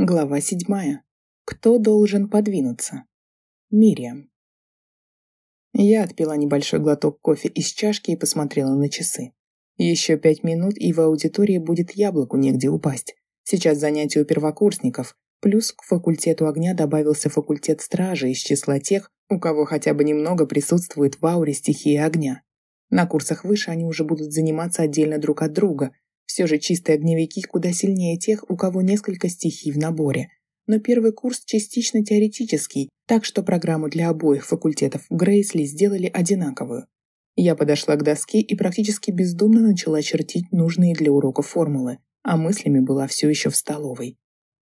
Глава седьмая. Кто должен подвинуться? Мириам. Я отпила небольшой глоток кофе из чашки и посмотрела на часы. Еще пять минут, и в аудитории будет яблоку негде упасть. Сейчас занятия у первокурсников, плюс к факультету огня добавился факультет стражи из числа тех, у кого хотя бы немного присутствует в ауре стихии огня. На курсах выше они уже будут заниматься отдельно друг от друга, все же чистые огневики куда сильнее тех, у кого несколько стихий в наборе. Но первый курс частично теоретический, так что программу для обоих факультетов Грейсли сделали одинаковую. Я подошла к доске и практически бездумно начала чертить нужные для урока формулы, а мыслями была все еще в столовой.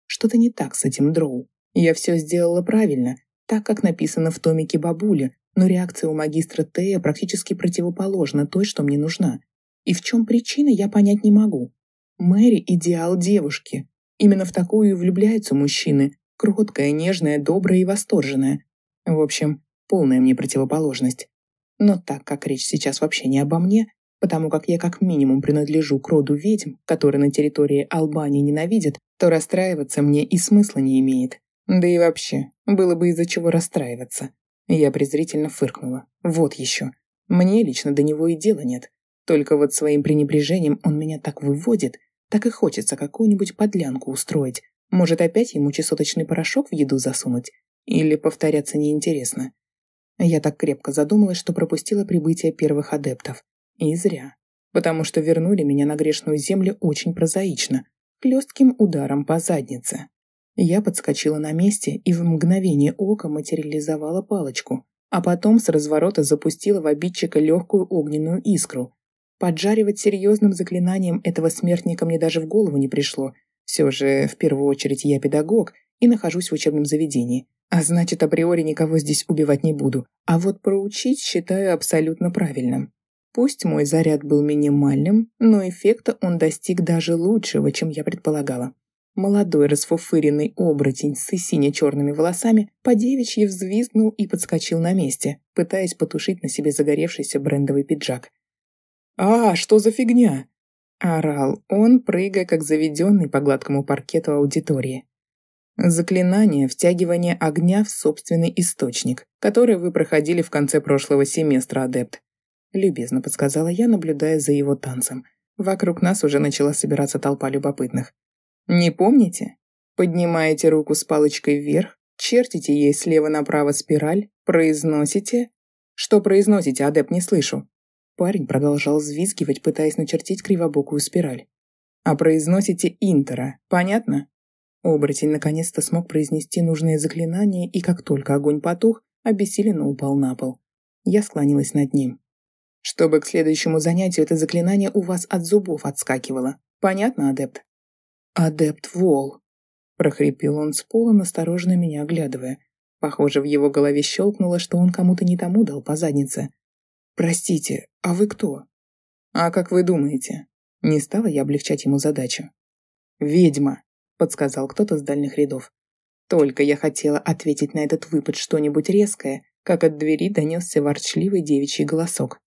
Что-то не так с этим дроу. Я все сделала правильно, так как написано в томике бабули, но реакция у магистра Тея практически противоположна той, что мне нужна. И в чем причина, я понять не могу. Мэри – идеал девушки. Именно в такую и влюбляются мужчины. Кроткая, нежная, добрая и восторженная. В общем, полная мне противоположность. Но так как речь сейчас вообще не обо мне, потому как я как минимум принадлежу к роду ведьм, которые на территории Албании ненавидят, то расстраиваться мне и смысла не имеет. Да и вообще, было бы из-за чего расстраиваться. Я презрительно фыркнула. Вот еще. Мне лично до него и дела нет. Только вот своим пренебрежением он меня так выводит, так и хочется какую-нибудь подлянку устроить. Может, опять ему чесоточный порошок в еду засунуть? Или повторяться неинтересно? Я так крепко задумалась, что пропустила прибытие первых адептов. И зря. Потому что вернули меня на грешную землю очень прозаично, хлестким ударом по заднице. Я подскочила на месте и в мгновение ока материализовала палочку, а потом с разворота запустила в обидчика легкую огненную искру, Поджаривать серьезным заклинанием этого смертника мне даже в голову не пришло. Все же, в первую очередь, я педагог и нахожусь в учебном заведении. А значит, априори никого здесь убивать не буду. А вот проучить считаю абсолютно правильным. Пусть мой заряд был минимальным, но эффекта он достиг даже лучшего, чем я предполагала. Молодой расфуфыренный оборотень с сине-черными волосами по девичьи взвизгнул и подскочил на месте, пытаясь потушить на себе загоревшийся брендовый пиджак. «А, что за фигня?» – орал он, прыгая как заведенный по гладкому паркету аудитории. Заклинание втягивания огня в собственный источник, который вы проходили в конце прошлого семестра, адепт. Любезно подсказала я, наблюдая за его танцем. Вокруг нас уже начала собираться толпа любопытных. Не помните? Поднимаете руку с палочкой вверх, чертите ей слева направо спираль, произносите... Что произносите, адепт, не слышу. Парень продолжал взвизгивать, пытаясь начертить кривобокую спираль. «А произносите «Интера», понятно?» Оборотень наконец-то смог произнести нужные заклинания, и как только огонь потух, обессиленно упал на пол. Я склонилась над ним. «Чтобы к следующему занятию это заклинание у вас от зубов отскакивало. Понятно, адепт?» «Адепт Вол», — прохрипел он с пола, настороженно меня оглядывая. Похоже, в его голове щелкнуло, что он кому-то не тому дал по заднице. «Простите, а вы кто?» «А как вы думаете?» Не стала я облегчать ему задачу. «Ведьма», — подсказал кто-то с дальних рядов. Только я хотела ответить на этот выпад что-нибудь резкое, как от двери донесся ворчливый девичий голосок.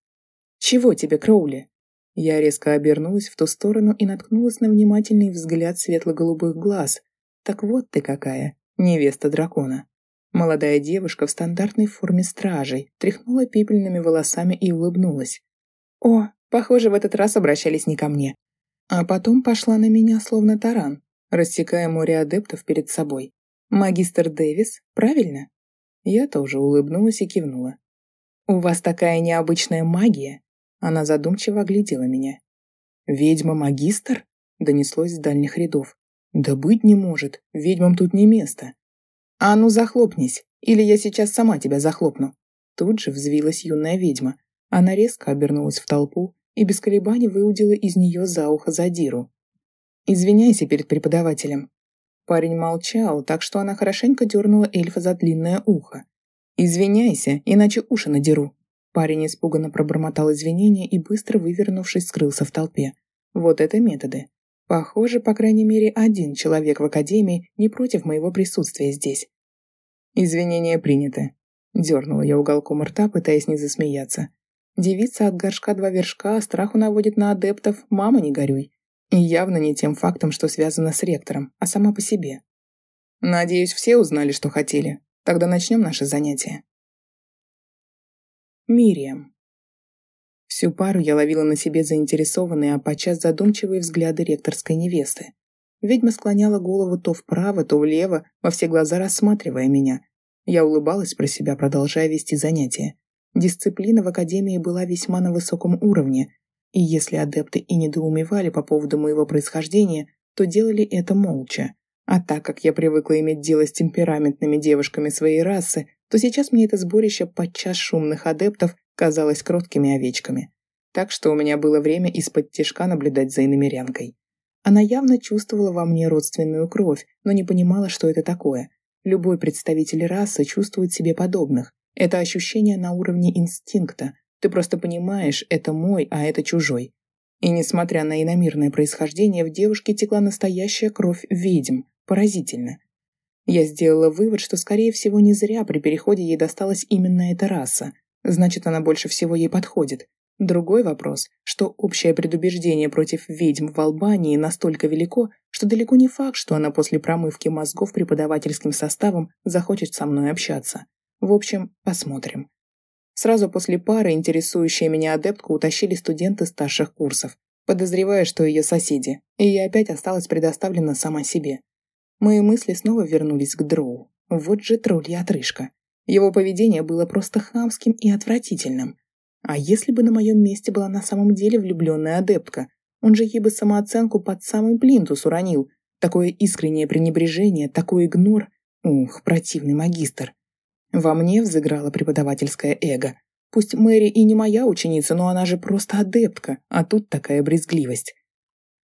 «Чего тебе, Кроули?» Я резко обернулась в ту сторону и наткнулась на внимательный взгляд светло-голубых глаз. «Так вот ты какая, невеста дракона». Молодая девушка в стандартной форме стражей тряхнула пепельными волосами и улыбнулась. «О, похоже, в этот раз обращались не ко мне». А потом пошла на меня, словно таран, рассекая море адептов перед собой. «Магистр Дэвис, правильно?» Я тоже улыбнулась и кивнула. «У вас такая необычная магия?» Она задумчиво оглядела меня. «Ведьма-магистр?» — донеслось с дальних рядов. «Да быть не может, ведьмам тут не место. «А ну захлопнись, или я сейчас сама тебя захлопну!» Тут же взвилась юная ведьма. Она резко обернулась в толпу и без колебаний выудила из нее за ухо задиру. «Извиняйся перед преподавателем». Парень молчал, так что она хорошенько дернула эльфа за длинное ухо. «Извиняйся, иначе уши надеру». Парень испуганно пробормотал извинения и, быстро вывернувшись, скрылся в толпе. Вот это методы. Похоже, по крайней мере, один человек в академии не против моего присутствия здесь. Извинения приняты. Дернула я уголком рта, пытаясь не засмеяться. Девица от горшка два вершка, а страху наводит на адептов, мама не горюй. И явно не тем фактом, что связано с ректором, а сама по себе. Надеюсь, все узнали, что хотели. Тогда начнем наше занятие. Мириам. Всю пару я ловила на себе заинтересованные, а подчас задумчивые взгляды ректорской невесты. Ведьма склоняла голову то вправо, то влево, во все глаза рассматривая меня. Я улыбалась про себя, продолжая вести занятия. Дисциплина в академии была весьма на высоком уровне, и если адепты и недоумевали по поводу моего происхождения, то делали это молча. А так как я привыкла иметь дело с темпераментными девушками своей расы, то сейчас мне это сборище подчас шумных адептов казалось кроткими овечками. Так что у меня было время из-под тишка наблюдать за иномерянкой. Она явно чувствовала во мне родственную кровь, но не понимала, что это такое. Любой представитель расы чувствует себе подобных. Это ощущение на уровне инстинкта. Ты просто понимаешь, это мой, а это чужой. И несмотря на иномирное происхождение, в девушке текла настоящая кровь ведьм. Поразительно. Я сделала вывод, что, скорее всего, не зря при переходе ей досталась именно эта раса. Значит, она больше всего ей подходит. Другой вопрос, что общее предубеждение против ведьм в Албании настолько велико, что далеко не факт, что она после промывки мозгов преподавательским составом захочет со мной общаться. В общем, посмотрим. Сразу после пары интересующая меня адептку утащили студенты старших курсов, подозревая, что ее соседи, и я опять осталась предоставлена сама себе. Мои мысли снова вернулись к Дроу. Вот же тролль и отрыжка. Его поведение было просто хамским и отвратительным. А если бы на моем месте была на самом деле влюбленная адептка? Он же ей бы самооценку под самый плинтус уронил. Такое искреннее пренебрежение, такой игнор. Ух, противный магистр. Во мне взыграло преподавательское эго. Пусть Мэри и не моя ученица, но она же просто адептка, а тут такая брезгливость.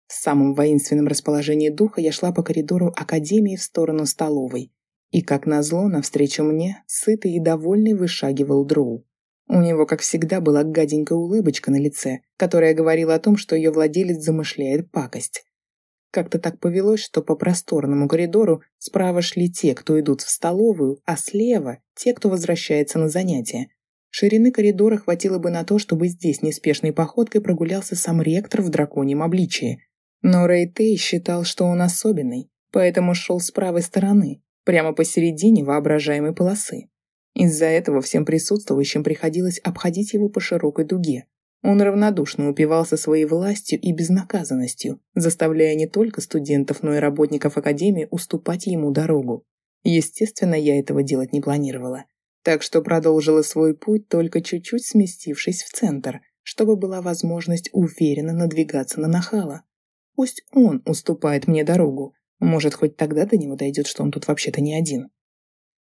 В самом воинственном расположении духа я шла по коридору Академии в сторону столовой. И, как назло, навстречу мне, сытый и довольный, вышагивал Дроу. У него, как всегда, была гаденькая улыбочка на лице, которая говорила о том, что ее владелец замышляет пакость. Как-то так повелось, что по просторному коридору справа шли те, кто идут в столовую, а слева – те, кто возвращается на занятия. Ширины коридора хватило бы на то, чтобы здесь неспешной походкой прогулялся сам ректор в драконьем обличии, но Рейтей считал, что он особенный, поэтому шел с правой стороны, прямо посередине воображаемой полосы. Из-за этого всем присутствующим приходилось обходить его по широкой дуге. Он равнодушно упивался своей властью и безнаказанностью, заставляя не только студентов, но и работников Академии уступать ему дорогу. Естественно, я этого делать не планировала. Так что продолжила свой путь, только чуть-чуть сместившись в центр, чтобы была возможность уверенно надвигаться на нахала. Пусть он уступает мне дорогу. Может, хоть тогда до него дойдет, что он тут вообще-то не один.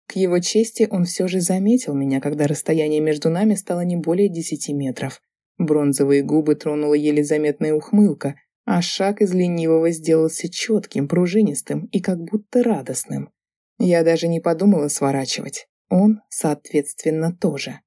К его чести он все же заметил меня, когда расстояние между нами стало не более десяти метров. Бронзовые губы тронула еле заметная ухмылка, а шаг из ленивого сделался четким, пружинистым и как будто радостным. Я даже не подумала сворачивать. Он, соответственно, тоже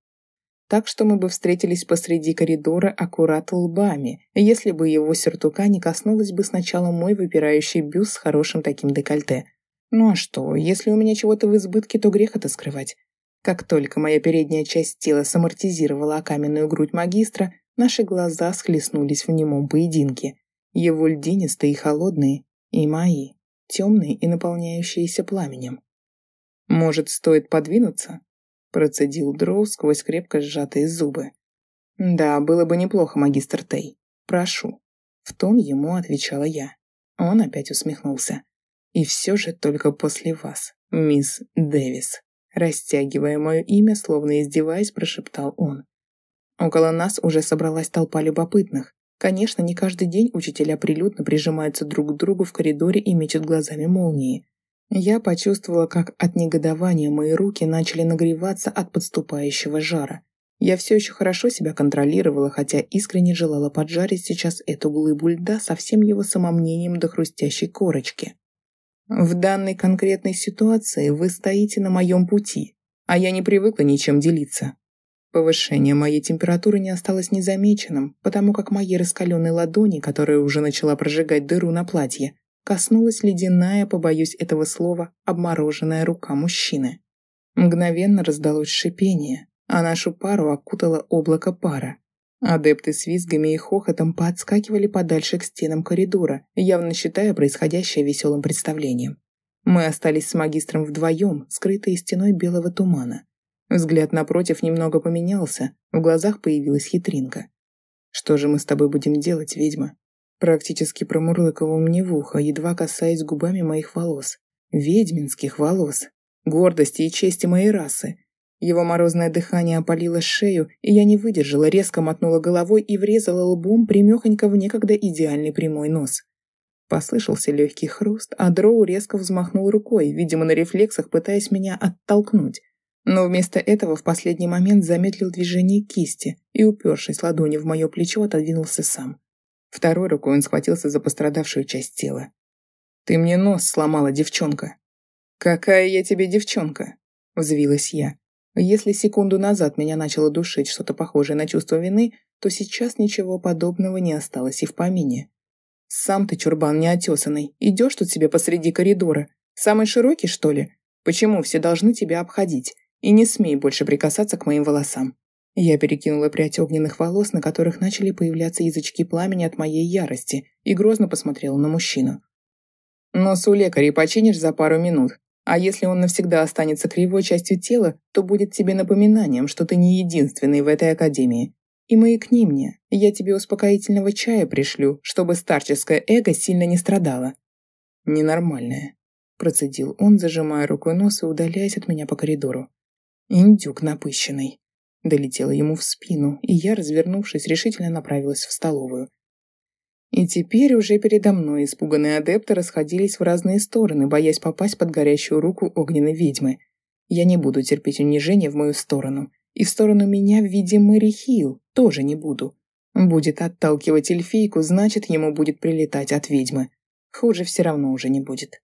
так что мы бы встретились посреди коридора аккурат лбами, если бы его сюртука не коснулась бы сначала мой выпирающий бюст с хорошим таким декольте. Ну а что, если у меня чего-то в избытке, то грех это скрывать. Как только моя передняя часть тела самортизировала каменную грудь магистра, наши глаза схлестнулись в немом поединке. Его льдинистые и холодные, и мои, темные и наполняющиеся пламенем. Может, стоит подвинуться? Процедил Дроу сквозь крепко сжатые зубы. «Да, было бы неплохо, магистр Тей. Прошу». В тон ему отвечала я. Он опять усмехнулся. «И все же только после вас, мисс Дэвис». Растягивая мое имя, словно издеваясь, прошептал он. Около нас уже собралась толпа любопытных. Конечно, не каждый день учителя прилюдно прижимаются друг к другу в коридоре и мечут глазами молнии. Я почувствовала, как от негодования мои руки начали нагреваться от подступающего жара. Я все еще хорошо себя контролировала, хотя искренне желала поджарить сейчас эту глыбу льда со всем его самомнением до хрустящей корочки. В данной конкретной ситуации вы стоите на моем пути, а я не привыкла ничем делиться. Повышение моей температуры не осталось незамеченным, потому как моей раскаленной ладони, которая уже начала прожигать дыру на платье, коснулась ледяная, побоюсь этого слова, обмороженная рука мужчины. Мгновенно раздалось шипение, а нашу пару окутало облако пара. Адепты с визгами и хохотом подскакивали подальше к стенам коридора, явно считая происходящее веселым представлением. Мы остались с магистром вдвоем, скрытые стеной белого тумана. Взгляд напротив немного поменялся, в глазах появилась хитринка. «Что же мы с тобой будем делать, ведьма?» Практически промурлыкал мне в ухо, едва касаясь губами моих волос. Ведьминских волос. Гордости и чести моей расы. Его морозное дыхание опалило шею, и я не выдержала, резко мотнула головой и врезала лбом примехонько в некогда идеальный прямой нос. Послышался легкий хруст, а Дроу резко взмахнул рукой, видимо, на рефлексах пытаясь меня оттолкнуть. Но вместо этого в последний момент замедлил движение кисти и, упершись ладонью в мое плечо, отодвинулся сам. Второй рукой он схватился за пострадавшую часть тела. «Ты мне нос сломала, девчонка!» «Какая я тебе девчонка?» – взвилась я. Если секунду назад меня начало душить что-то похожее на чувство вины, то сейчас ничего подобного не осталось и в помине. Сам ты, чурбан неотесанный, идешь тут себе посреди коридора. Самый широкий, что ли? Почему все должны тебя обходить? И не смей больше прикасаться к моим волосам. Я перекинула прядь огненных волос, на которых начали появляться язычки пламени от моей ярости, и грозно посмотрела на мужчину. Нос у лекаря починишь за пару минут, а если он навсегда останется кривой частью тела, то будет тебе напоминанием, что ты не единственный в этой академии. И маякни мне, я тебе успокоительного чая пришлю, чтобы старческое эго сильно не страдало». «Ненормальное», – процедил он, зажимая рукой нос и удаляясь от меня по коридору. «Индюк напыщенный». Долетела ему в спину, и я, развернувшись, решительно направилась в столовую. И теперь уже передо мной испуганные адепты расходились в разные стороны, боясь попасть под горящую руку огненной ведьмы. Я не буду терпеть унижения в мою сторону. И в сторону меня в виде Мэри Хилл тоже не буду. Будет отталкивать эльфийку, значит, ему будет прилетать от ведьмы. Хуже все равно уже не будет.